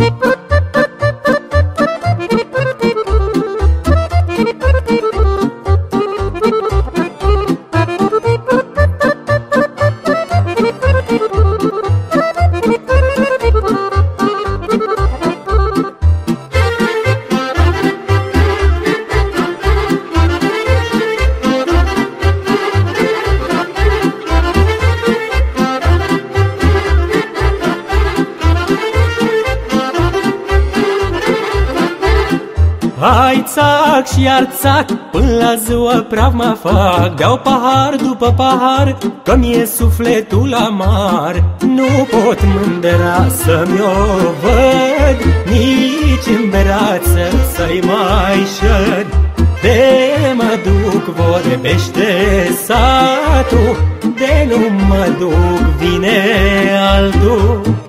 Keep Hai țac și iar țac, până la ziua praf mă fac. Beau pahar după pahar, că mi-e sufletul amar Nu pot mândra să-mi o văd Nici în brață să-i mai șăd. De mă duc vorbește satul De nu mă duc vine altul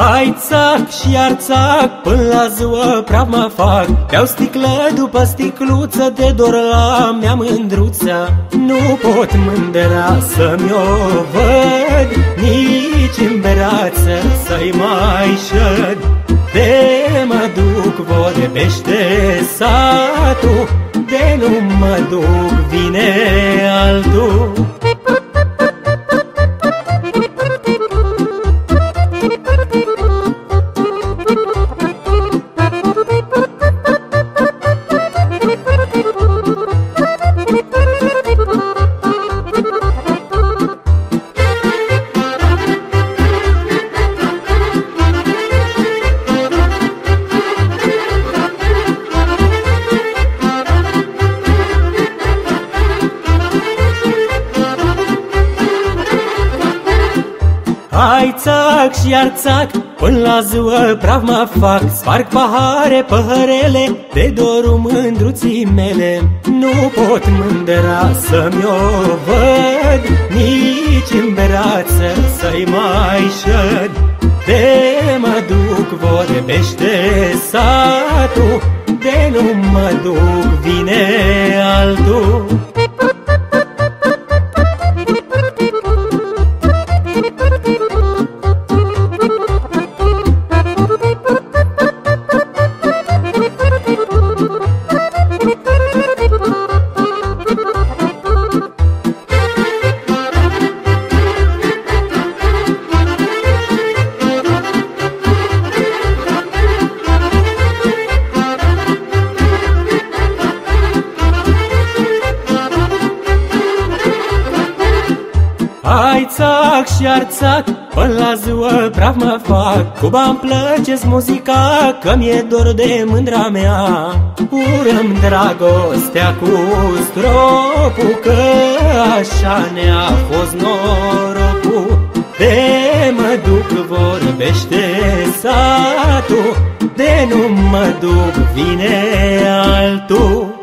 Hai țac și iar țac, până la ziua praf mă fac. Beau sticlă după sticluță, de dor la mea mândruță Nu pot mândra să-mi o văd, nici în brață să-i mai șăd. De mă duc vorbește satul, de nu mă duc vine altul Hai țac și iar țac, până la ziua praf mă fac. Sparg pahare, păhărele, de dorul mândruții mele. Nu pot mândra să-mi o văd, nici în brață să-i mai șăd. De mă duc vorbește satul, de nu mă duc vine altul Hai țac și ar țac, până la ziua praf mă fac. Cu bani plăceți muzica, că mi-e dor de mândra mea. Urăm dragostea cu stropul, că așa ne-a fost norocul. De mă duc vorbește satul, de nu mă duc vine altul